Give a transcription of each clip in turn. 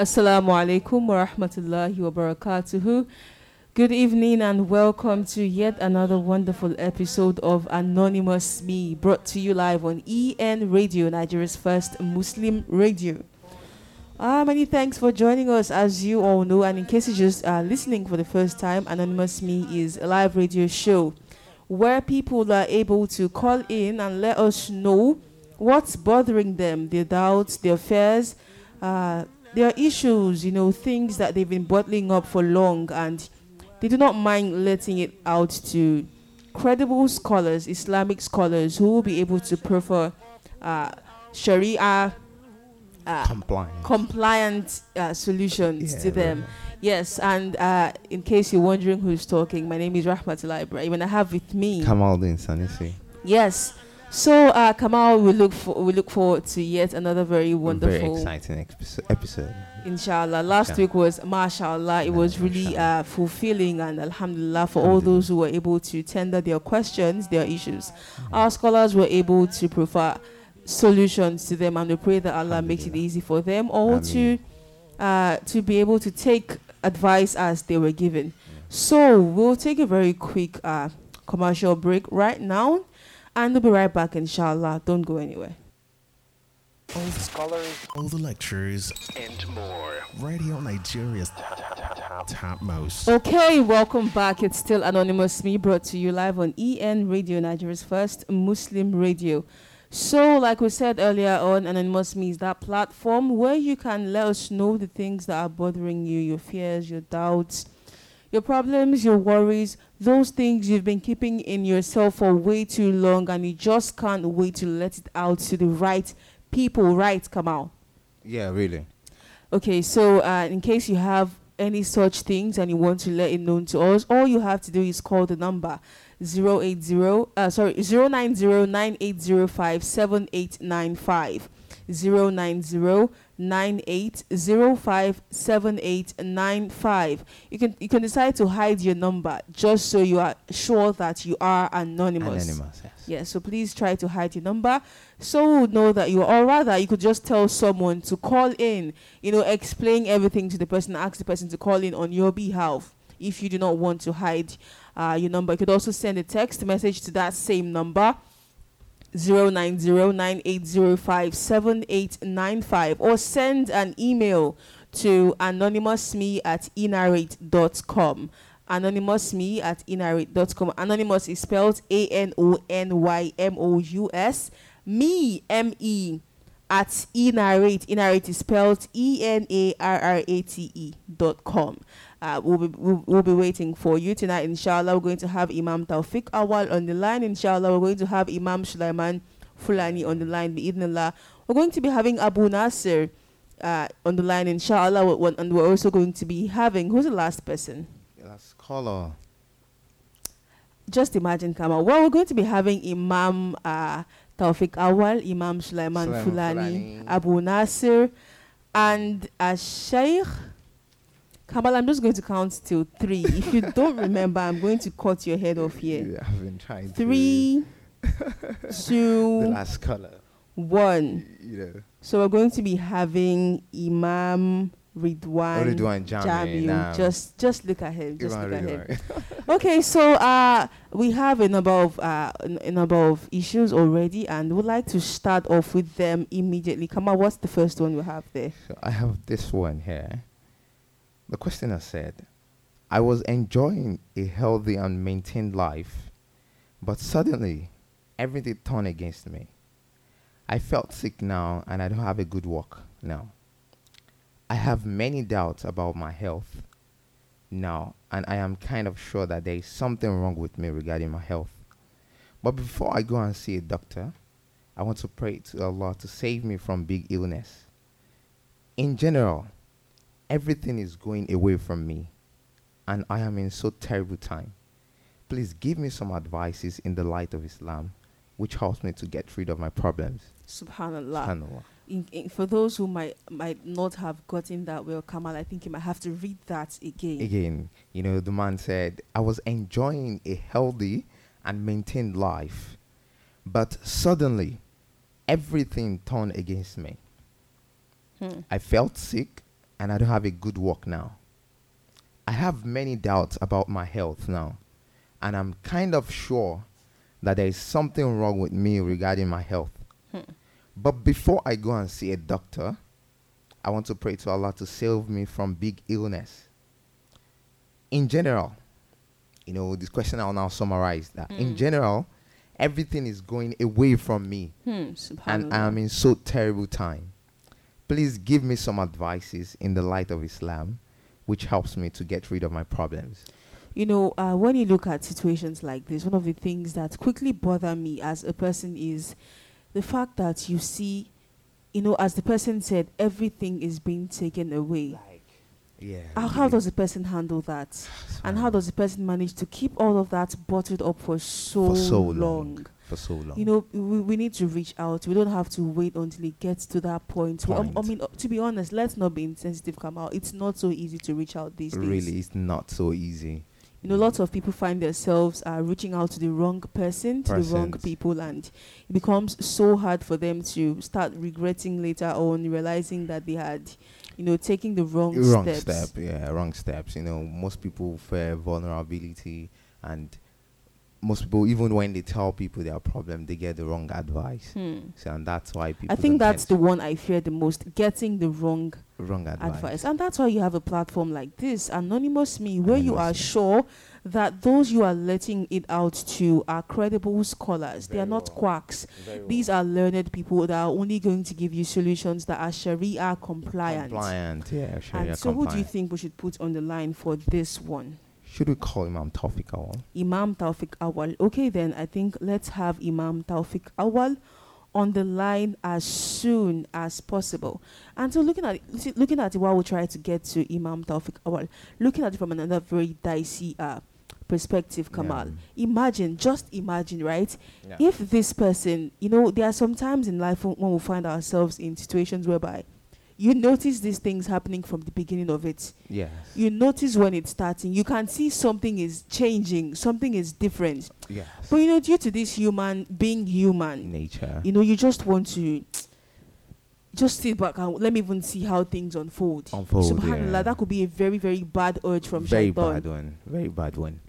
Assalamu alaikum wa rahmatullahi wa barakatuhu. Good evening and welcome to yet another wonderful episode of Anonymous Me, brought to you live on EN Radio, Nigeria's first Muslim radio. Ah, many thanks for joining us. As you all know, and in case you're just uh, listening for the first time, Anonymous Me is a live radio show where people are able to call in and let us know what's bothering them, their doubts, their fears, uh, their issues, you know, things that they've been bottling up for long, and they do not mind letting it out to credible scholars, Islamic scholars, who will be able to prefer uh, Sharia uh, compliant, compliant uh, solutions Yeah, to them. Yes, and uh, in case you're wondering who's talking, my name is Rahmatullah Ibrahim, and I have with me. Kamaldeen Sanusi. yes. So, uh, Kamal, we look for we look forward to yet another very wonderful, Very exciting episode. inshallah. Last Inshallah. week was mashallah. It Yeah, was really uh, fulfilling, and alhamdulillah for all those who were able to tender their questions, their issues. Our scholars were able to provide solutions to them, and we pray that Allah makes it easy for them all to uh, to be able to take advice as they were given. So we'll take a very quick uh, commercial break right now, and we'll be right back, inshallah. Don't go anywhere. all the scholars, all the lecturers, and more. Radio Nigeria's top most. Okay, welcome back. It's still Anonymous Me, brought to you live on EN Radio, Nigeria's first Muslim radio. So, like we said earlier on, Anonymous Me is that platform where you can let us know the things that are bothering you, your fears, your doubts, your problems, your worries, those things you've been keeping in yourself for way too long and you just can't wait to let it out to the right people, right, Kamal? Yeah, really. Okay, so uh, in case you have any such things and you want to let it known to us, all you have to do is call the number 080 uh sorry 09098057895 09098057895 you can you can decide to hide your number just so you are sure that you are anonymous Anonymous. Yes. Yes, so please try to hide your number so know that you or rather you could just tell someone to call in, you know, explain everything to the person, ask the person to call in on your behalf if you do not want to hide uh, your number. You could also send a text message to that same number. 09098057895 or send an email to anonymousme at enarrate.com anonymousme at enarrate.com anonymous is spelled a-n-o-n-y-m-o-u-s me m-e at enarrate enarrate is spelled E e-n-a-r-r-a-t-e dot com. Uh, we'll, be, we'll, we'll be waiting for you tonight inshallah. We're going to have imam Tawfiq Awal on the line inshallah. We're going to have imam Sulaiman Fulani on the line bi'idhnillah. We're going to be having Abu Nasir uh, on the line inshallah and we're also going to be having who's the last person? Let's call her. just imagine Kamal. Well, we're going to be having Imam uh, Tawfiq Awal, Imam Sulaiman Sulaiman Fulani, Fulani. Abu Nasir, and a Sheikh. Kamal, I'm just going to count till three. if you don't remember, I'm going to cut your head off here. I've been trying to. Three, The last color. one. You know. So we're going to be having Imam Ridwan, Ridwan Jami, Jamiu. naam. Just, just look at him. Just Imam look at him. Okay, so uh, we have a number of uh, a number of issues already, and we'd like to start off with them immediately. Come on, what's the first one we have there? So I have this one here. The questioner said, I was enjoying a healthy and maintained life, but suddenly everything turned against me. I felt sick now and I don't have a good work now. I have many doubts about my health now, and I am kind of sure that there is something wrong with me regarding my health. But before I go and see a doctor, I want to pray to Allah to save me from big illness. In general, everything is going away from me, and I am in so terrible time. Please give me some advices in the light of Islam, which helps me to get rid of my problems. Subhanallah. Subhanallah. In, in, for those who might might not have gotten that well, Kamal, I think you might have to read that again. Again, you know, the man said, I was enjoying a healthy and maintained life, but suddenly everything turned against me. Hmm. I felt sick and I don't have a good work now. I have many doubts about my health now, and I'm kind of sure that there is something wrong with me regarding my health. But before I go and see a doctor, I want to pray to Allah to save me from big illness. In general, you know, this question I'll now summarize that. In Hmm. general, everything is going away from me Hmm. and I am in so terrible time. Please give me some advices in the light of Islam, which helps me to get rid of my problems. You know, uh, when you look at situations like this, one of the things that quickly bother me as a person is the fact that you see, you know, as the person said, everything is being taken away. Yeah. How, how does a person handle that? And how does a person manage to keep all of that bottled up for so, For so long? long. for so long? You know, we, we need to reach out. We don't have to wait until it gets to that point. Well, um, I mean, uh, to be honest, let's not be insensitive, Kamal. It's not so easy to reach out these days. really, it's not so easy. You know, lots of people find themselves uh, reaching out to the wrong person, to the wrong people, and it becomes so hard for them to start regretting later on, realizing that they had, you know, taking the wrong, wrong steps. step yeah wrong steps you know most people fear vulnerability and most people even when they tell people their problem they get the wrong advice Hmm. so and that's why people I think that's the one I fear the most: getting the wrong wrong advice, advice. And that's why you have a platform like this, Anonymous Me, where you are sure that those you are letting it out to are credible scholars. they are not well. quacks. These are learned people that are only going to give you solutions that are Sharia compliant. compliant yeah Sharia And so, who do you think we should put on the line for this one? Should we call Imam Tawfiq Awal? Imam Taufik Awal. Okay, then I think let's have Imam Taufik Awal on the line as soon as possible. And so, looking at it, see, looking at it, while we try to get to Imam Taufik Awal, looking at it from another very dicey uh, perspective, Kamal. Imagine, just imagine, right? Yeah. If this person, you know, there are some times in life when we find ourselves in situations whereby you notice these things happening from the beginning of it. Yes. You notice when it's starting. You can see something is changing something is different. Yes. But you know due to this human being human nature. you know you just want to just sit back and let me even see how things unfold. Unfold, subhanallah yeah. that could be a very very bad urge from very shaitan. bad one. Very bad one.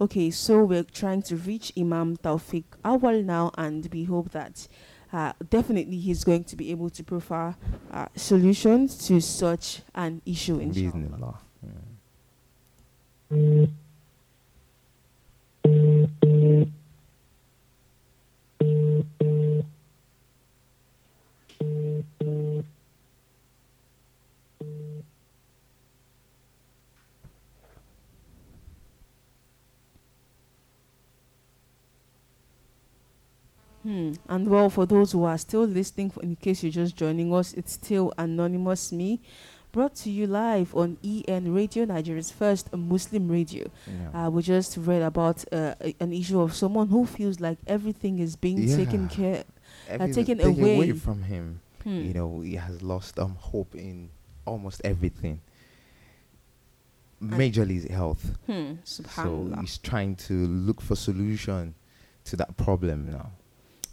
Okay so we're trying to reach imam taufik awal now and we hope that uh, definitely he's going to be able to provide uh, solutions to such an issue inshallah. Bismillah. Yeah. Hmm. And well, for those who are still listening, in case you're just joining us, it's still Anonymous Me, brought to you live on EN Radio, Nigeria's first Muslim radio. Yeah. Uh, we just read about uh, a- an issue of someone who feels like everything is being taken care. Everything taken taken away. from him Hmm. you know he has lost um hope in almost everything majorly his health Hmm. so he's trying to look for solution to that problem now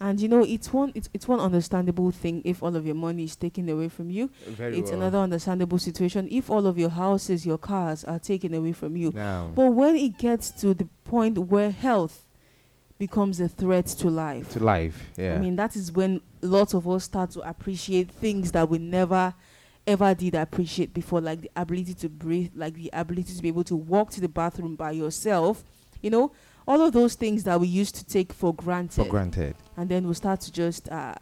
and you know, it's one it's, it's one understandable thing if all of your money is taken away from you. very it's another understandable situation if all of your houses, your cars are taken away from you. now But when it gets to the point where health becomes a threat to life, to life yeah I mean, that is when lots of us start to appreciate things that we never ever did appreciate before, like the ability to breathe, like the ability to be able to walk to the bathroom by yourself. You know, all of those things that we used to take for granted. for granted and then we start to just uh,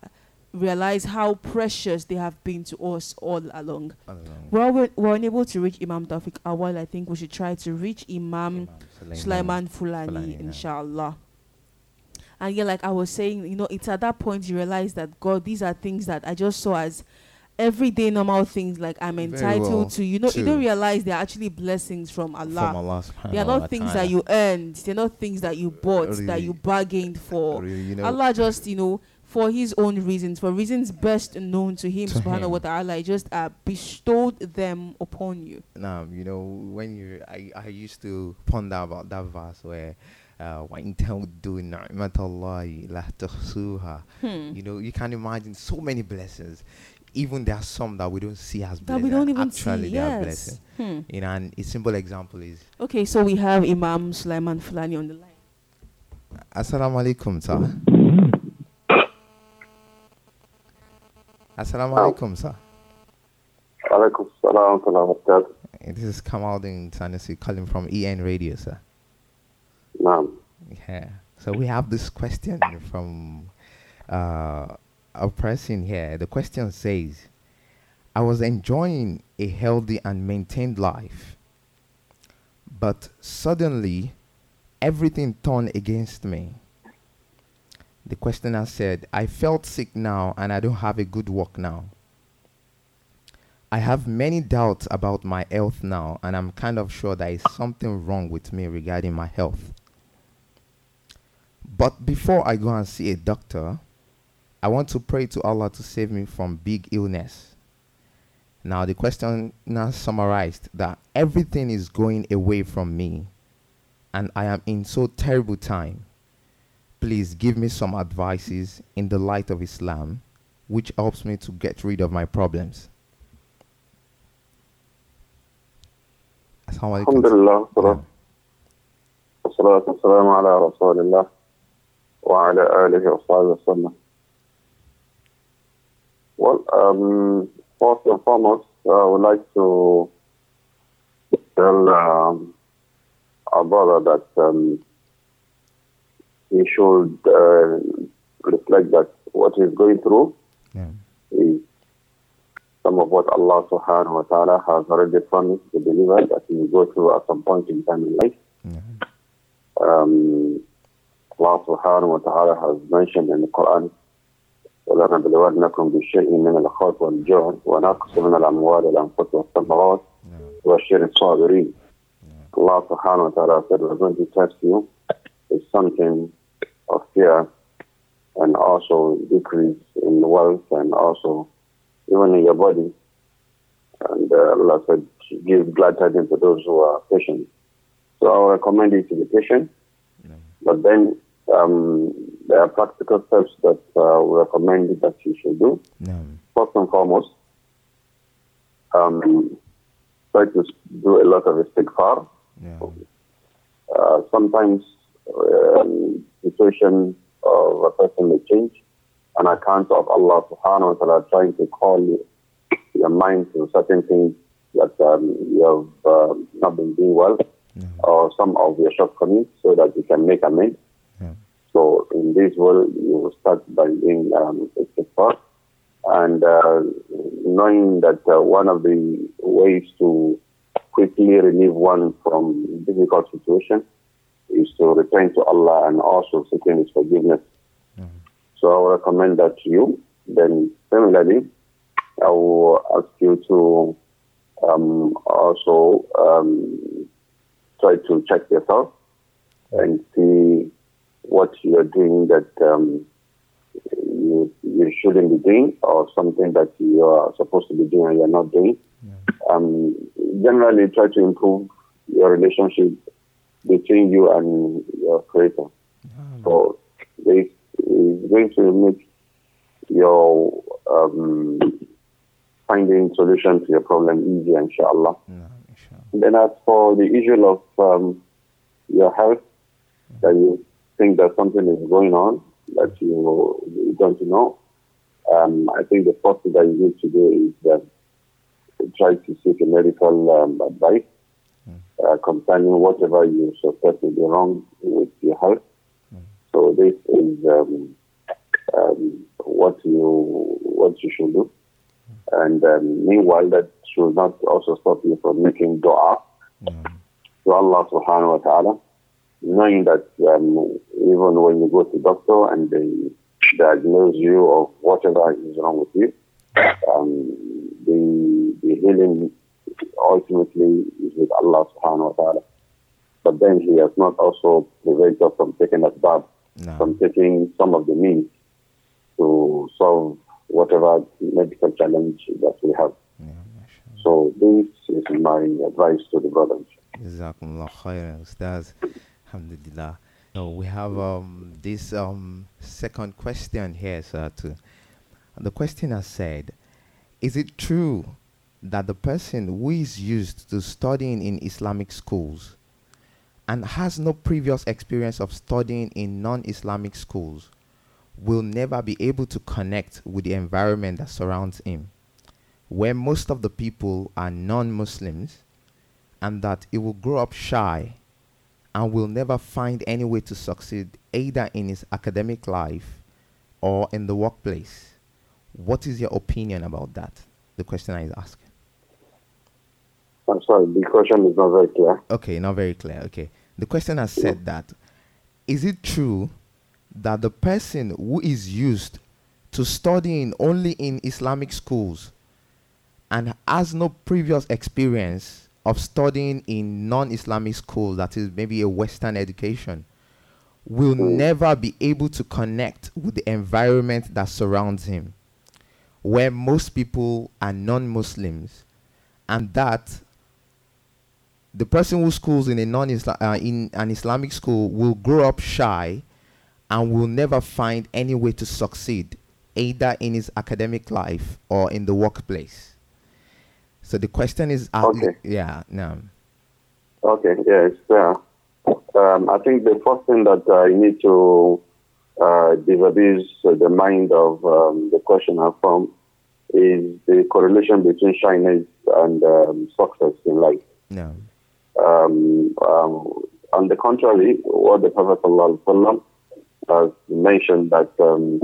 realize how precious they have been to us all along. Don't. Well, we're, we're unable to reach Imam Tawfiq Awal. I think we should try to reach Imam Imam Sulaiman Fulani, Fulani, inshallah. And yeah, like I was saying, you know, it's at that point you realize that God, these are things that I just saw as everyday normal things like I'm entitled well to. You know, you don't realize they're actually blessings from Allah. From Allah they are not things that you earned. They're not things that you bought, really, that you bargained for. Really, you know, Allah just, you know, for his own reasons, for reasons best known to him, to subhanahu wa ta'ala, just uh, bestowed them upon you. Now, you know, when you, I, I used to ponder about that verse where uh, hmm. you know, you can imagine so many blessings even there are some that we don't see as That blessing. we don't even actually see. they are Yes. blessing. Hmm. You know, and a simple example is Okay, so we have Imam Sulaiman Fulani on the line. Assalamu alaikum, sir. Assalamu alaikum, sir. Alaikum salam wa rahmatullah. This is Kamaldin Sanusi calling from EN Radio, sir. Naam. Yeah. So we have this question from uh, person here. The question says, I was enjoying a healthy and maintained life, but suddenly everything turned against me. The questioner said, I felt sick now and I don't have a good work now. I have many doubts about my health now, and I'm kind of sure there is something wrong with me regarding my health. But before I go and see a doctor, I want to pray to Allah to save me from big illness. Now, the question now summarized that everything is going away from me, and I am in so terrible time. Please give me some advices in the light of Islam, which helps me to get rid of my problems. Assalamu alaikum. Alhamdulillah. Yeah. والصلاة والسلام على رسول الله وعلى آله وصحبه وسلم. well, um, first and foremost, I would like to tell um, our brother that um, he should uh, reflect that what he's going through Yeah. is some of what Allah subhanahu wa ta'ala has already promised the believer that he will go through at some point in time in life. Yeah. Um, Allah subhanahu wa ta'ala has mentioned in the Quran ولنبلونكم بشيء من الخوف والجوع ونقص من الأموال والأنفس والثمرات وبشر الصابرين Allah subhanahu wa ta'ala said we're going to test you with something of fear and also decrease in wealth and also even in your body. And uh, Allah said, give glad tidings to those who are patient. So I would recommend you to be patient. But then um, there are practical steps that uh, we recommend that you should do. No. First and foremost, um, try to do a lot of istighfar. Yeah. Uh, sometimes um, situation of a person may change on account of Allah subhanahu wa ta'ala trying to call you, your mind to certain things that um, you have uh, not been doing well or some of your shortcomings so that you can make amends. So in this world, you start by doing um, istighfar and uh, knowing that uh, one of the ways to quickly relieve one from difficult situation is to return to Allah and also seeking His forgiveness. So I will recommend that to you. Then similarly, I will ask you to um, also um, try to check yourself and see what you are doing that um, you, you shouldn't be doing or something that you are supposed to be doing and you're not doing. Um, generally, try to improve your relationship between you and your creator. So this is going to make your um, finding solution to your problem easier, inshallah. No, inshallah. Then as for the issue of um, your health, that you think that something is going on that you, you don't know, um, I think the first thing that you need to do is um, try to seek a medical um, advice uh, concerning whatever you suspect may be wrong with your health. So this is um, um, what you what you should do. And um, meanwhile, that should not also stop you from making dua. To Allah subhanahu wa ta'ala, knowing that um, even when you go to doctor and they diagnose you of whatever is wrong with you, um, the, the healing ultimately is with Allah subhanahu wa ta'ala. But then he has not also prevented us from taking asbab, No. from taking some of the means to solve whatever medical challenge that we have. Yeah, mashallah. So this is my advice to the brothers. Jazakumullah khairan, Ustaz. Alhamdulillah. So we have um, this um, second question here, sir. Too. The questioner said, is it true that the person who is used to studying in Islamic schools and has no previous experience of studying in non-Islamic schools will never be able to connect with the environment that surrounds him, where most of the people are non-Muslims, and that he will grow up shy and will never find any way to succeed either in his academic life or in the workplace. What is your opinion about that? The question I is asking. I'm sorry, the question is not very clear. Okay, not very clear. Okay. The question has said that is it true that the person who is used to studying only in Islamic schools and has no previous experience of studying in non-Islamic school that is maybe a Western education will Mm. never be able to connect with the environment that surrounds him, where most people are non-Muslims, and that the person who schools in a non uh, in an Islamic school will grow up shy and will never find any way to succeed either in his academic life or in the workplace. So the question is, uh, Okay. yeah, no, Okay, yes, yeah. Um, I think the first thing that uh, you need to uh, disabuse the mind of um, the questioner from is the correlation between shyness and um, success in life. no, Um, um, on the contrary, what the Prophet ﷺ has mentioned that um,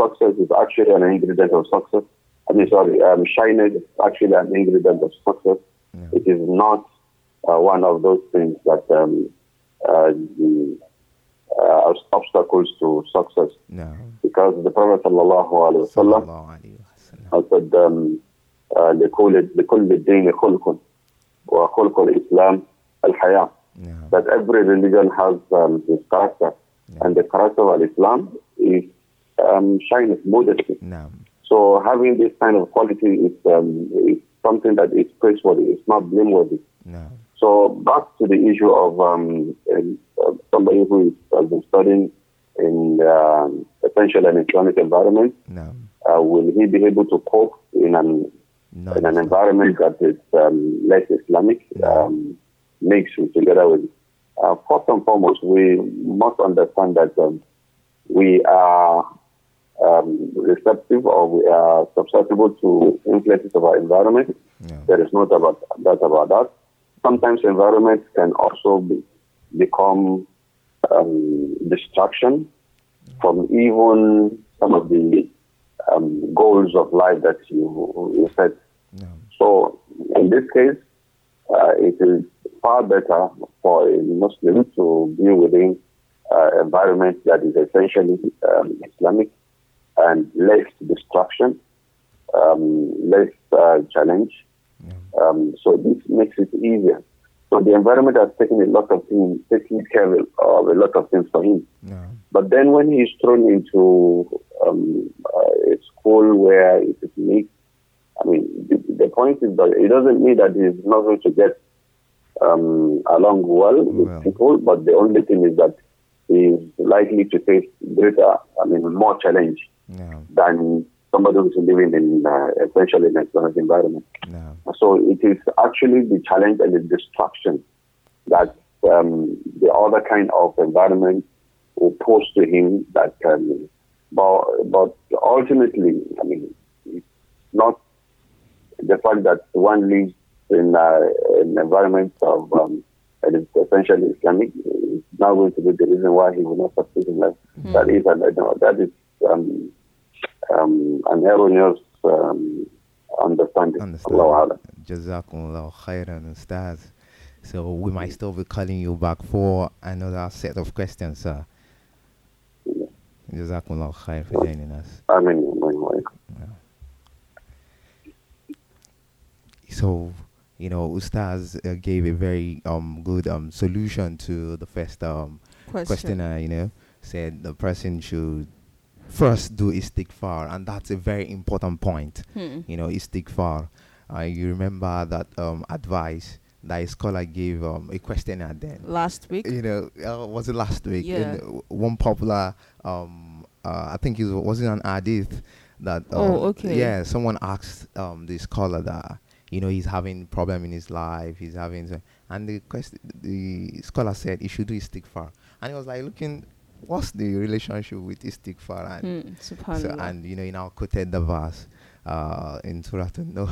success is actually an ingredient of success. I mean, sorry, um, shyness is actually an ingredient of success. no, It is not uh, one of those things that um, uh, the, uh, obstacles to success. no. Because the Prophet sallallahu alaihi wasallam Sallallahu alayhi wa sallam. has said, um, uh, لكل لكل الدين خلق وخلق الإسلام الحياة. No, That every religion has um, his character, and the character of Islam is um, shyness, modesty. no, So having this kind of quality is, um, is something that is praiseworthy. It's not blameworthy. no, So back to the issue of um, um, uh, somebody who is, has been studying in um, essentially an Islamic environment, no, uh, will he be able to cope in an no. in an environment that is um, less Islamic, um, mixed together with. Uh, first and foremost, we must understand that um, we are um, receptive or we are susceptible to influences of our environment. No. There is no doubt about, doubt about that. Sometimes environments can also be, become um, distraction from even some of the um, goals of life that you, you set. No. So in this case, uh, it is far better for a Muslim to be within uh, environment that is essentially um, Islamic and less distraction, um, less uh, challenge. Um, so this makes it easier. So the environment has taken a lot of things, taking care of a lot of things for him. No. But then when he's thrown into um, uh, a school where it is mixed, I mean, the, the point is that it doesn't mean that he's not going to get um, along well with Well. people, but the only thing is that he's likely to face greater, I mean, more challenge No. than somebody who's living in uh, essentially an Islamic environment. No. So it is actually the challenge and the distraction that um, the other kind of environment will pose to him that um, but, but ultimately, I mean, it's not the fact that one lives in uh, an environment of um, that is essentially Islamic is not going to be the reason why he will not succeed in life. That is, an, no, that is um, um, an erroneous um, understanding. Understand. Allahu A'lam. Jazakumullah khairan, Ustaz. So we might still be calling you back for another set of questions, sir. Jazakumullah khair for joining us. I mean, I So, you know, Ustaz uh, gave a very um good um solution to the first um Question. questioner, you know, said the person should first do istighfar, and that's a very important point. Hmm. You know, istighfar. Uh, you remember that um advice that a scholar gave um a questioner then. Last week. You know, uh, was it last week? Yeah. In uh, one popular um uh, I think it was, was it an hadith that Oh, um, okay. yeah someone asked um the scholar that you know he's having problem in his life he's having and the question the scholar said he should do istighfar and he was like looking what's the relationship with istighfar and Hmm, so, subhanallah. and you know he now quoted the verse uh in surah an-Nuh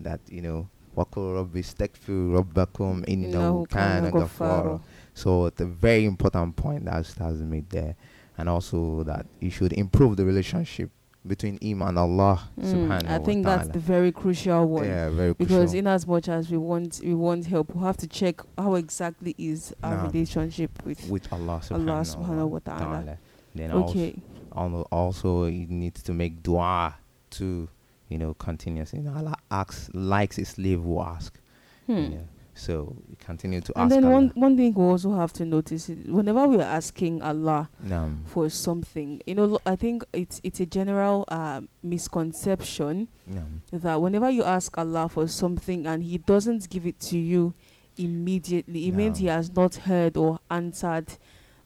that you know وَقُلْ رَبِّ اسْتَغْفِرُوا رَبَّكُمْ إِنَّهُ إِنَّهُ كَانَ كَانَ غَفَّارًا غَفَّارًا. so it's a very important point that Ustaz made there. And also that you should improve the relationship between him and Allah Mm, subhanahu I think that's the very crucial one. Yeah, very Because crucial. in as much as we want we want help, we have to check how exactly is our Naam. relationship with with Allah subhanahu, Allah subhanahu wa ta'ala. Then Okay. also, al- also he needs to make dua to, you know, continuously. You Allah asks, likes a slave who ask. Hmm. You know, so we continue to And ask And then Allah. one one thing we also have to notice is whenever we are asking Allah Naam. for something, you know, I think it's it's a general uh, misconception Naam. that whenever you ask Allah for something and He doesn't give it to you immediately, it means He has not heard or answered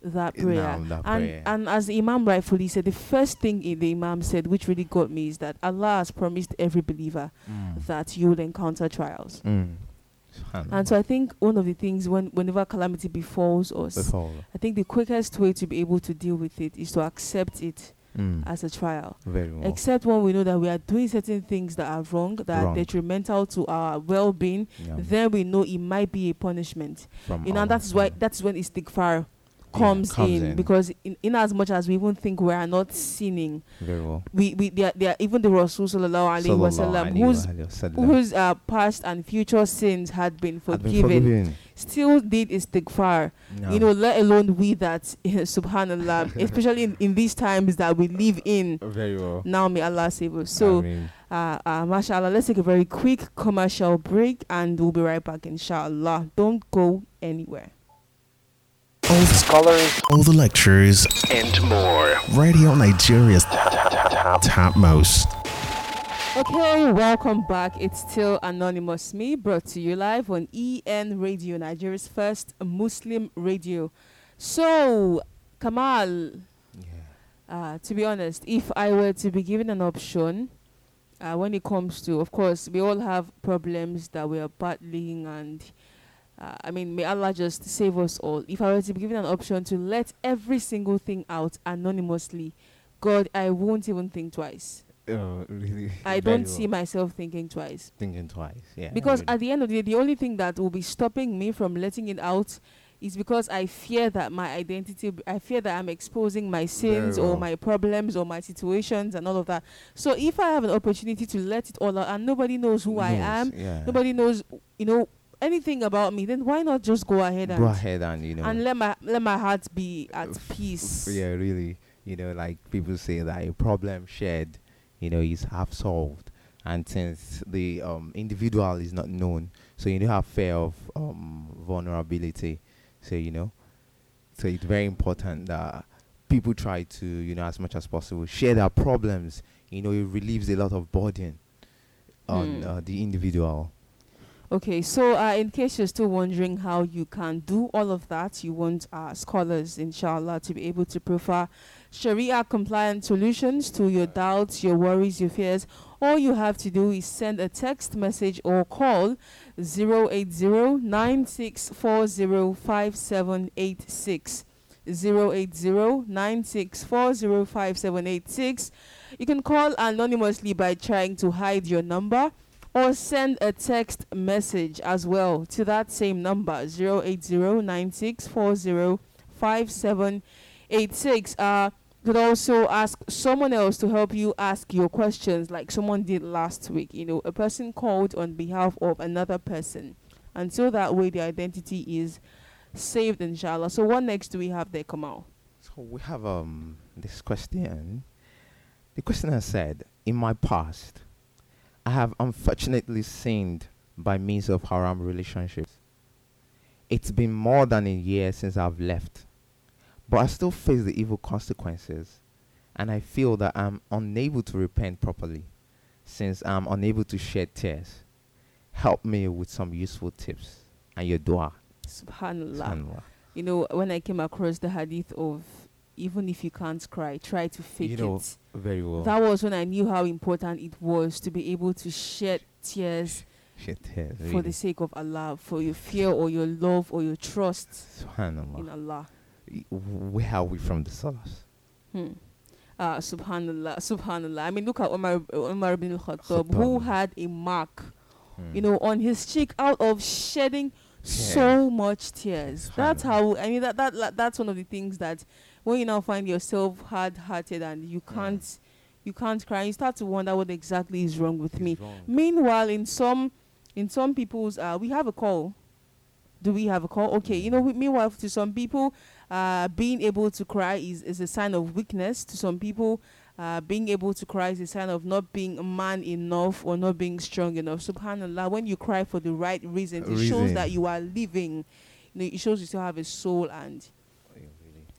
that prayer. that and prayer. and as the Imam rightfully said, the first thing the Imam said, which really got me, is that Allah has promised every believer Mm. that you will encounter trials. Mm. Subhanallah. And so I think one of the things when whenever calamity befalls us, Before. I think the quickest way to be able to deal with it is to accept it Mm. as a trial. Very well. Except when we know that we are doing certain things that are wrong, that Wrong. are detrimental to our well-being, Yeah. then we know it might be a punishment. From You know, and that's why that's when istighfar comes, comes in, in. because in, in as much as we even think we are not sinning, Very well. we we they are, they are, even the Rasul sallallahu alaihi wasallam whose wa alayhi wa sallam. whose uh, past and future sins had been forgiven, been still did istighfar. No. You know, let alone we that subhanallah, especially in, in these times that we live in. very well. Now may Allah save us. So uh, uh, mashallah, let's take a very quick commercial break and we'll be right back, inshallah. Don't go anywhere. All the scholars, all the lectures, and more. Radio Nigeria's topmost. Okay, welcome back. It's still Anonymous Me, brought to you live on EN Radio, Nigeria's first Muslim radio. So, Kamal, yeah. uh, to be honest, if I were to be given an option, uh, when it comes to, of course, we all have problems that we are battling, and uh, I mean, may Allah just save us all. If I were to be given an option to let every single thing out anonymously, God, I won't even think twice. Oh, really? I don't see myself thinking twice. thinking twice. Yeah. Because really. at the end of the day, the only thing that will be stopping me from letting it out is because I fear that my identity, I fear that I'm exposing my sins or my problems or my situations and all of that. So if I have an opportunity to let it all out and nobody knows who I am, Yeah. nobody knows, you know, anything about me, then why not just go ahead and, Go ahead and you know. and let my let my heart be at f- peace? Yeah, really. You know, like people say that a problem shared, you know, is half solved. And since the um, individual is not known, so you don't have fear of um, vulnerability. So you know, so it's very important that people try to, you know, as much as possible share their problems. You know, it relieves a lot of burden on Hmm. uh, the individual. Okay, so uh, in case you're still wondering how you can do all of that, you want uh, scholars, inshallah, to be able to prefer Sharia compliant solutions to your doubts, your worries, your fears. All you have to do is send a text message or call 080 9640 5786. 080 9640 5786. You can call anonymously by trying to hide your number or send a text message as well to that same number 08096405786 uh could also ask someone else to help you ask your questions like someone did last week. You know a person called on behalf of another person. And so that way the identity is saved inshallah. So what next do we have there kamal? So we have um this question. The questioner said, "In my past, I have unfortunately sinned by means of haram relationships. It's been more than a year since I've left, but I still face the evil consequences, and I feel that I'm unable to repent properly, since I'm unable to shed tears. Help me with some useful tips and your dua." subhanallah Subhanallah. you know, when I came across the hadith of even if you can't cry, try to fake you know it. very well. That was when I knew how important it was to be able to shed tears Shit, yeah, for really. the sake of Allah, for your fear or your love or your trust Subhanallah. in Allah. Where are we from the source? Hmm. Ah, subhanallah, subhanallah. I mean, look at Umar, Umar ibn al-Khattab, who had a mark, Hmm. you know, on his cheek out of shedding so much tears. That's how. I mean, that that la- that's one of the things that when you now find yourself hard-hearted and you can't, you can't cry, you start to wonder what exactly is wrong with me. Wrong. Meanwhile, in some in some people's uh, we have a call. Do we have a call? Okay, you know. Meanwhile, to some people, uh, being able to cry is, is a sign of weakness. To some people, uh, being able to cry is a sign of not being a man enough or not being strong enough. Subhanallah, when you cry for the right reasons, it shows that you are living. You know, it shows you still have a soul and.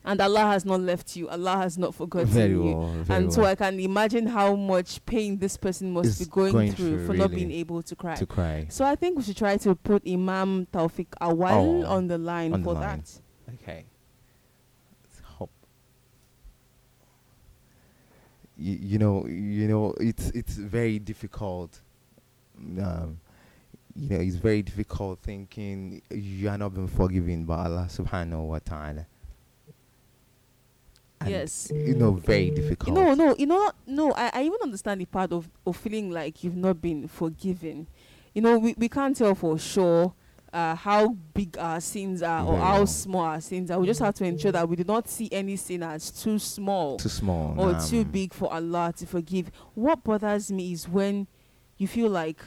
And Allah has not left you. Allah has not forgotten Very you. well. Very And so. I can imagine how much pain this person must Is be going, going through, through, for not being able to cry. to cry. So I think we should try to put Imam Taufik Awal Oh, on the line on the for line. that. Okay. Let's hope. You, you know, you know, it's it's very difficult. Um, you know, it's very difficult thinking you are not being forgiven by Allah Subhanahu wa Taala. And, Yes. You know, very difficult. No, no, you know, no. I, I even understand the part of, of feeling like you've not been forgiven. You know, we, we can't tell for sure uh, how big our sins are or how small our sins are. We just have to ensure that we do not see any sin as too small Too small. or nah, too big for Allah to forgive. What bothers me is when you feel like,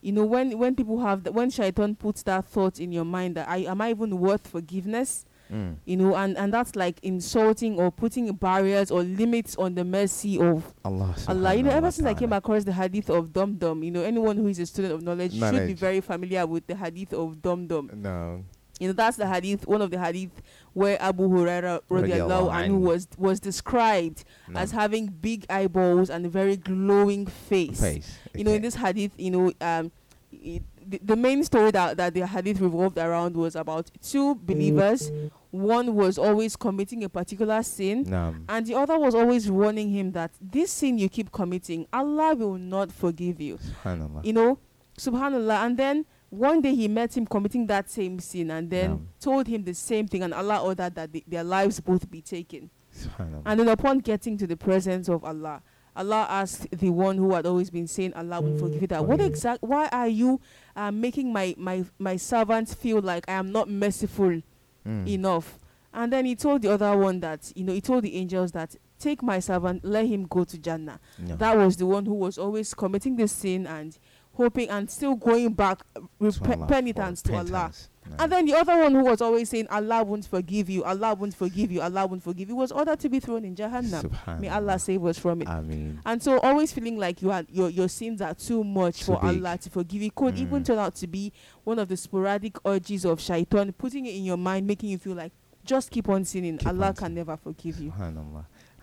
you know, when when people have that, when shaitan puts that thought in your mind that I am I even worth forgiveness? Mm. You know, and and that's like insulting or putting barriers or limits on the mercy of Allah. Allah. You know, ever since I came across the hadith of Dum Dum, you know, anyone who is a student of knowledge, should be very familiar with the hadith of Dum Dum. No. You know, that's the hadith, one of the hadith where Abu Huraira radiallahu anhu was was described no. as having big eyeballs and a very glowing face. face. You know, in this hadith, you know, um, it, the, the main story that, that the hadith revolved around was about two believers. One was always committing a particular sin, and the other was always warning him that this sin you keep committing, Allah will not forgive you. Subhanallah. You know, subhanallah. And then one day he met him committing that same sin and then told him the same thing, and Allah ordered that the, their lives both be taken. Subhanallah. And then upon getting to the presence of Allah, Allah asked the one who had always been saying Allah will forgive you that what exact why are you uh, making my, my my servant feel like I am not merciful Mm. enough? And then he told the other one that you know he told the angels that take my servant, let him go to Jannah. No. That was the one who was always committing the sin and hoping and still going back rep- penitence to Allah. And then the other one who was always saying Allah won't forgive you, Allah won't forgive you, Allah won't forgive you was ordered to be thrown in Jahannam. May Allah save us from it. I mean, And so always feeling like you are your your sins are too much Too for big. Allah to forgive you could even Mm. turn out to be one of the sporadic urges of shaitan, putting it in your mind, making you feel like just keep on sinning. Keep Allah on can never forgive you.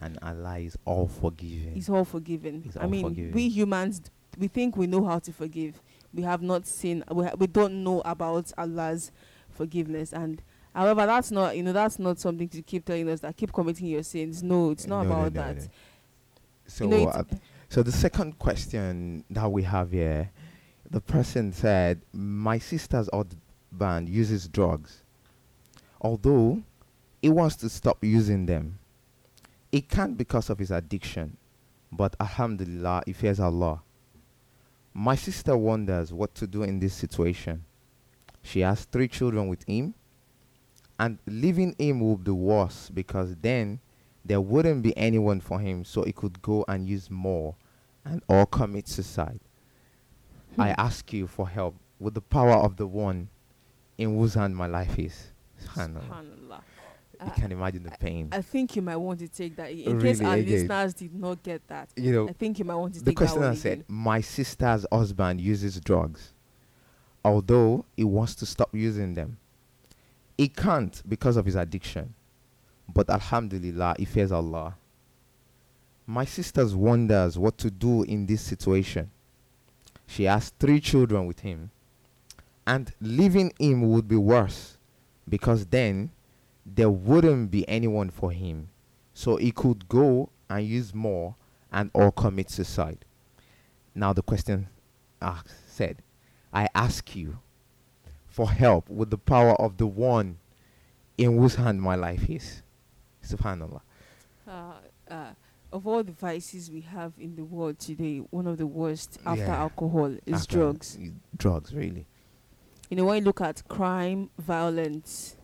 And Allah is all forgiving. He's all forgiven. He's I all mean, forgiving. we humans we think we know how to forgive. We have not seen we, ha- we don't know about Allah's forgiveness and however that's not you know that's not something to keep telling us that keep committing your sins. No, it's not No, about no, that. no. So, you know, uh, so the second question that we have here, the person said, "My sister's odd band uses drugs. Although he wants to stop using them, he can't because of his addiction. But Alhamdulillah, he fears Allah. My sister wonders what to do in this situation. She has three children with him, and leaving him would be worse because then." there wouldn't be anyone for him, so he could go and use more and or commit suicide. Hmm. I ask you for help with the power of the one in whose hand my life is. Subhanallah. Subhanallah. You Uh, can imagine the pain. I think you might want to take that in case Really, our again. listeners did not get that. you know, I think you might want to the take that questioner said, again. My sister's husband uses drugs, although he wants to stop using them. He can't because of his addiction, but Alhamdulillah, he fears Allah. My sister wonders what to do in this situation. She has three children with him, and leaving him would be worse because then there wouldn't be anyone for him. so he could go and use more and or commit suicide. Now the question asked, said, I ask you for help with the power of the one in whose hand my life is. Subhanallah. Uh, uh, of all the vices we have in the world today, one of the worst after Yeah. alcohol is After- drugs. Drugs, really. You know, when you look at crime, violence,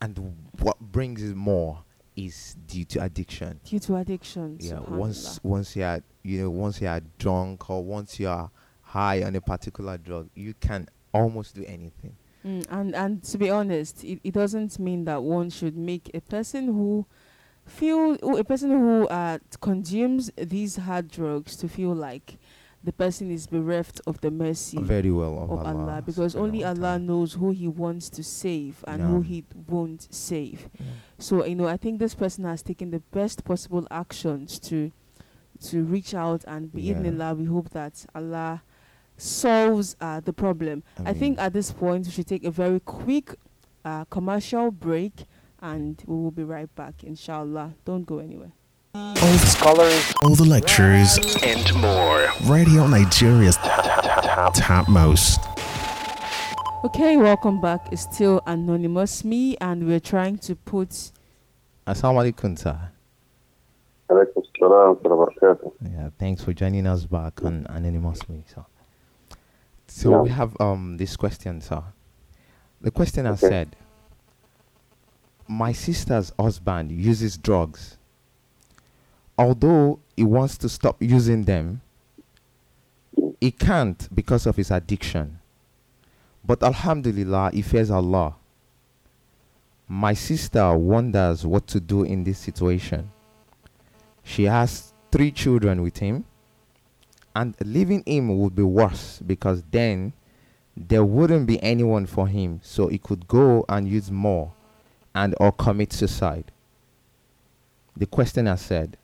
And what brings it more is due to addiction. due to addiction. Yeah, once once you are you know once you are drunk or once you are high on a particular drug, you can almost do anything. Mm, and and to be honest, it, it doesn't mean that one should make a person who feel a person who uh, consumes these hard drugs to feel like the person is bereft of the mercy Very well of, of Allah, because only Allah ta'ala. knows who He wants to save and who He won't save. Yeah. So you know, I think this person has taken the best possible actions to to reach out and be in Allah. We hope that Allah solves uh, the problem. I, think at this point we should take a very quick uh, commercial break, and we will be right back. Inshallah, don't go anywhere. All the scholars, all the lectures, and more. Radio Nigeria's topmost. Okay, welcome back. It's still anonymous me, and we're trying to put Assalamu alaikum, sir. Alaikum salam wa. Yeah, thanks for joining us back on Anonymously, sir. So we have um this question, sir. The question has Okay. said, My sister's husband uses drugs. Although he wants to stop using them, he can't because of his addiction. But Alhamdulillah, he fears Allah. My sister wonders what to do in this situation. She has three children with him, and leaving him would be worse because then there wouldn't be anyone for him, so he could go and use more and or commit suicide. The questioner said,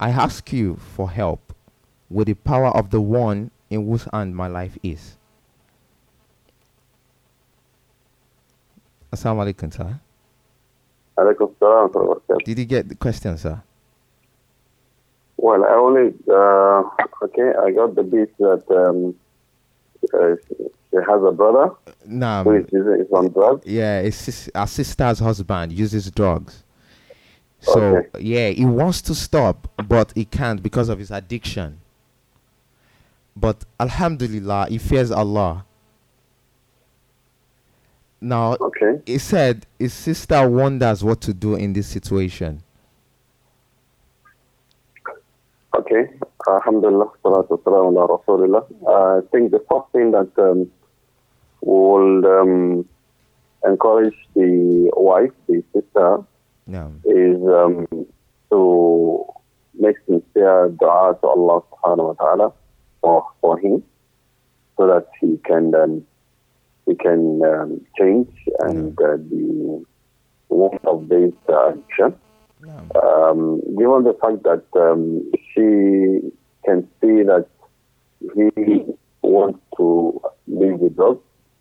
I ask you for help with the power of the one in whose hand my life is. Assalamu alaikum, sir. Alaikum. Did you get the question, sir? Well, I only, uh, okay, I got the bit that um, uh, she has a brother Nah, who is, is on drugs. yeah, his sis- our sister's husband uses drugs. So Okay. yeah, he wants to stop, but he can't because of his addiction. But Alhamdulillah, he fears Allah. Now Okay. he said his sister wonders what to do in this situation. Okay. Alhamdulillah, salatu wassalamu ala rasulillah. I think the first thing that um, will um, encourage the wife, the sister, No. is um, to make sincere dua to Allah subhanahu wa ta'ala for, for him so that he can um, he can um, change and uh, be one of this uh, addiction. No. Um, given the fact that um, she can see that he wants to leave the drug,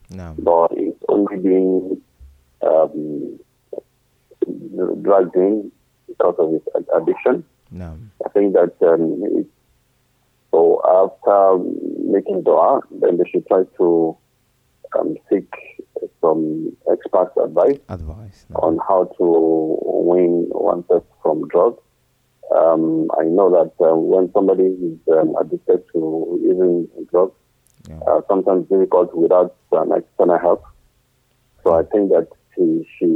No. but it's only being um, dragged in because of his addiction. No. I think that um, so after making dua, then they should try to um, seek some expert advice Advice. No. on how to win oneself from drugs. Um, I know that uh, when somebody is um, addicted to using drugs, Yeah. uh, sometimes difficult without um, external help. So I think that she, she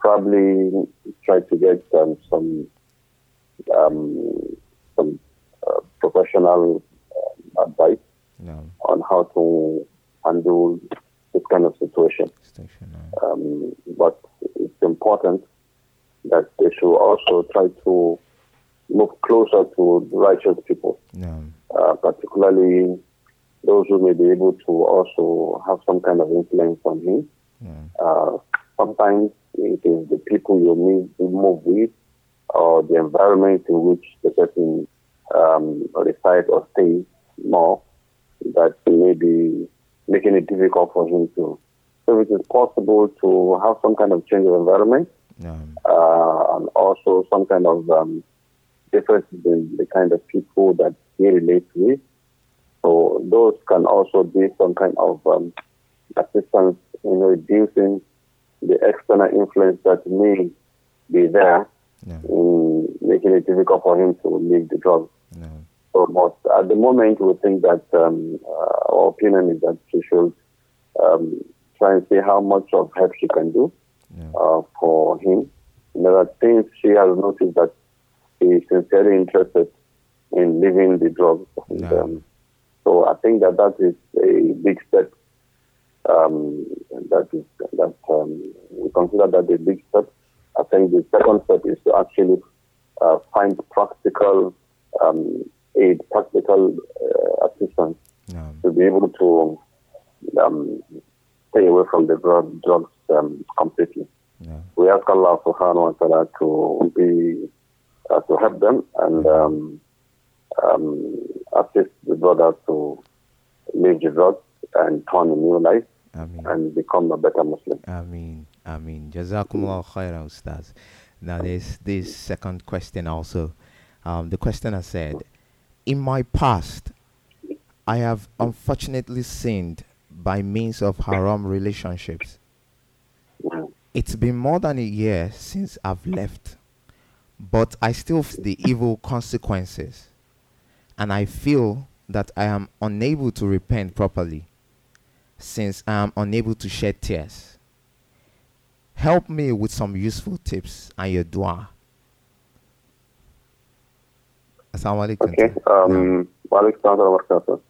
probably try to get um, some um, some uh, professional uh, advice No. on how to handle this kind of situation. Um, but it's important that they should also try to move closer to righteous people, No. uh, particularly those who may be able to also have some kind of influence on him. No. Uh, sometimes it is the people you meet, you move with, or the environment in which the person um, resides or stays more that may be making it difficult for him to. So it is possible to have some kind of change of environment uh, and also some kind of um, differences in the kind of people that he relates with. So those can also be some kind of um, assistance in reducing the external influence that may be there Yeah. in making it difficult for him to leave the drugs. No. So, but at the moment, we think that um, uh, our opinion is that she should um, try and see how much of help she can do Yeah. uh, for him. There are things she has noticed that he is sincerely interested in leaving the. And, Yeah. um, so I think that that is a big step. Um, that is that um, we consider that a big step. I think the second step is to actually uh, find practical um, aid, practical uh, assistance No. to be able to um, stay away from the drug, drugs um, completely. No. We ask Allah subhanahu wa ta'ala to be uh, to help them and um, um, assist the brother to leave the drugs and turn a new life I mean. and become a better Muslim. I mean, I mean, Jazakumullah khairan, Ustaz. Now, there's this second question also. Um, the questioner said, In my past, I have unfortunately sinned by means of haram relationships. It's been more than a year since I've left, but I still feel the evil consequences, and I feel that I am unable to repent properly since I am unable to shed tears. Help me with some useful tips and your dua. Assalamu alaikum. Okay. Um, wa alaikum wa barakatuh.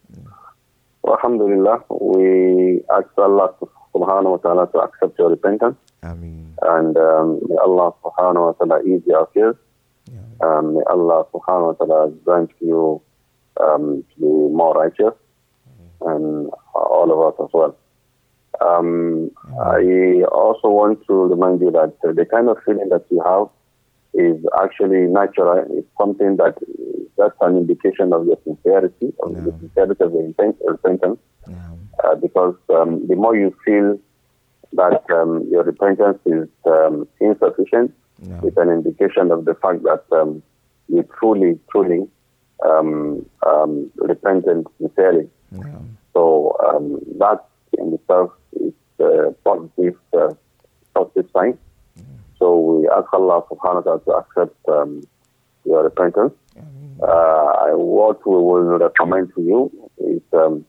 Alhamdulillah, we ask Allah subhanahu wa ta'ala to accept your repentance I mean, and um, may Allah subhanahu wa ta'ala ease your fears. yeah, Um, may Allah subhanahu wa ta'ala grant you um, to be more righteous and all of us as well. Um, I also want to remind you that the kind of feeling that you have is actually natural. It's something that that's an indication of your sincerity, of the sincerity of your intent, repentance. yeah, Uh, because um, the more you feel that um, your repentance is um, insufficient, yeah, it's an indication of the fact that um, you truly, truly um, um, repented sincerely. Yeah, So um, that in itself is a positive, uh, positive sign. So we ask Allah subhanahu wa ta'ala to accept um, your repentance. I mean, Uh, what we will recommend to you is um,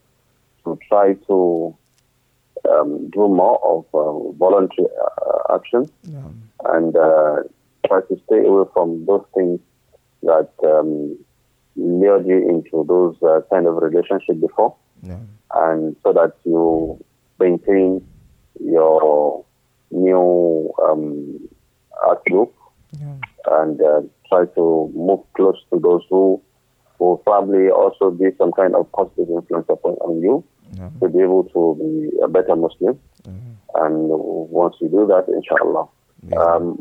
to try to um, do more of uh, voluntary uh, action yeah, and uh, try to stay away from those things that um, lured you into those uh, kind of relationship before, yeah, and so that you maintain your new um, outlook yeah, and uh, try to move close to those who will probably also be some kind of positive influence upon on you yeah, to be able to be a better Muslim. yeah. And once you do that, inshallah, um,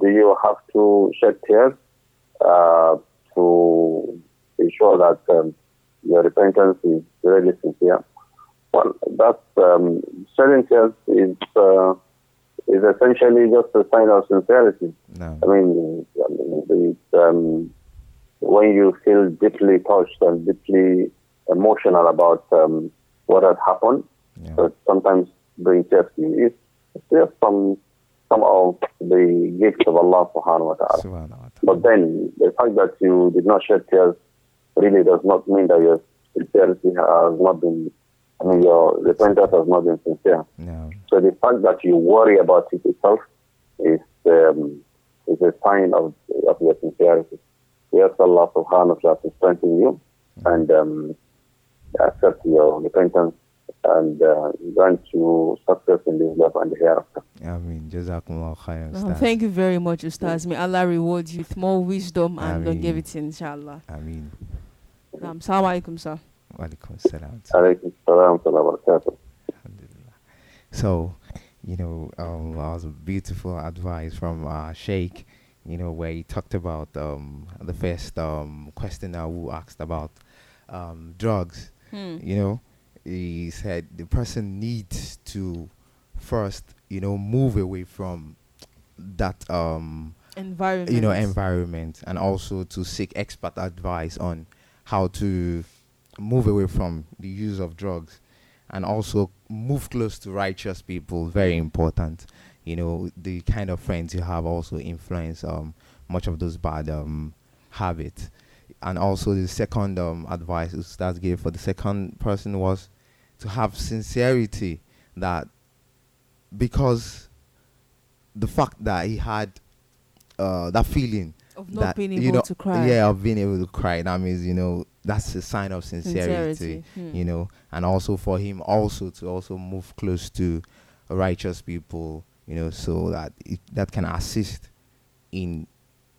do you have to shed tears uh, to ensure that um, your repentance is really sincere? Well, that um, shedding tears is uh, is essentially just a sign of sincerity. no, I mean, I mean um, when you feel deeply touched and deeply emotional about um, what has happened, yeah, so sometimes bring tears to you. It's, just some some of the gifts of Allah subhanahu wa ta'ala. subhanahu wa ta'ala. But then the fact that you did not shed tears really does not mean that your sincerity has not been, I mean, your repentance has not been sincere. No, So the fact that you worry about it itself is um, is a sign of of your sincerity. We ask Allah subhanahu wa ta'ala to strengthen you and um, accept your repentance and uh, grant you success in this life and the hereafter. I mean, Jazakumullah khairan, Ustaz. thank you very much, Ustaz. May Allah reward you with more wisdom and Ameen. longevity, inshallah. I mean, Assalamu alaikum, sir. wa alaikum salam. Alaykum salam wa rahmatullahi wa barakatuh. Alhamdulillah. So, you know, um, that was a beautiful advice from uh, Sheikh, you know, where he talked about um, the first um, questioner who asked about um, drugs. Hmm. You know, he said the person needs to first, you know, move away from that um environment. you know environment and also to seek expert advice on how to move away from the use of drugs and also move close to righteous people very important. You know the kind of friends you have also influence um much of those bad um habits. And also the second um advice Ustaz gave for the second person was to have sincerity that because the fact that he had uh, that feeling of not that being you able know to cry. yeah of being able to cry that means you know that's a sign of sincerity, Sincerity, hmm. you know and also for him also to also move close to righteous people you know so that it, that can assist in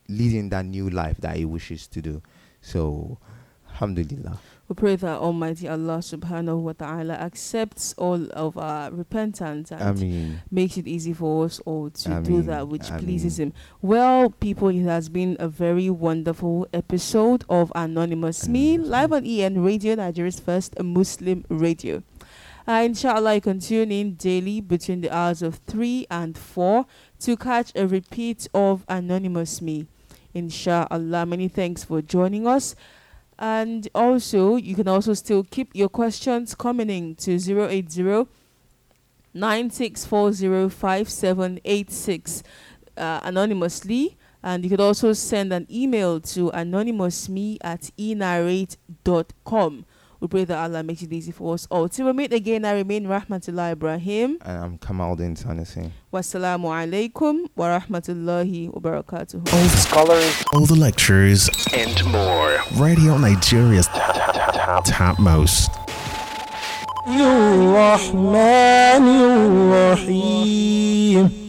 leading that new life that he wishes to do so alhamdulillah We pray that Almighty Allah subhanahu wa ta'ala accepts all of our repentance and i mean makes it easy for us all to do that which Ameen. pleases Him. Well, people, it has been a very wonderful episode of Anonymous Me, live on EN Radio, Nigeria's first Muslim radio. Uh, inshallah, you can tune in daily between the hours of 3 and 4 to catch a repeat of Anonymous Me. Inshallah, many thanks for joining us. And also, you can also still keep your questions coming in to 080 96405786 uh, anonymously. And you could also send an email to anonymousme at enarrate.com. We pray that Allah makes it easy for us all. Till we meet again, I remain Rahmatullah Ibrahim. And I'm Kamaldin Sanusi. Wassalamu alaikum wa rahmatullahi wa barakatuh. All the scholars, all the lecturers, and more. right here on Nigeria's you are الرحيم